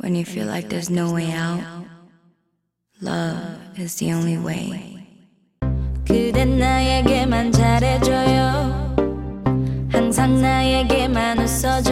When you feel like there's no way out, love is the only way. 그댄 나에게만 잘해줘요. 항상 나에게만 웃어줘.요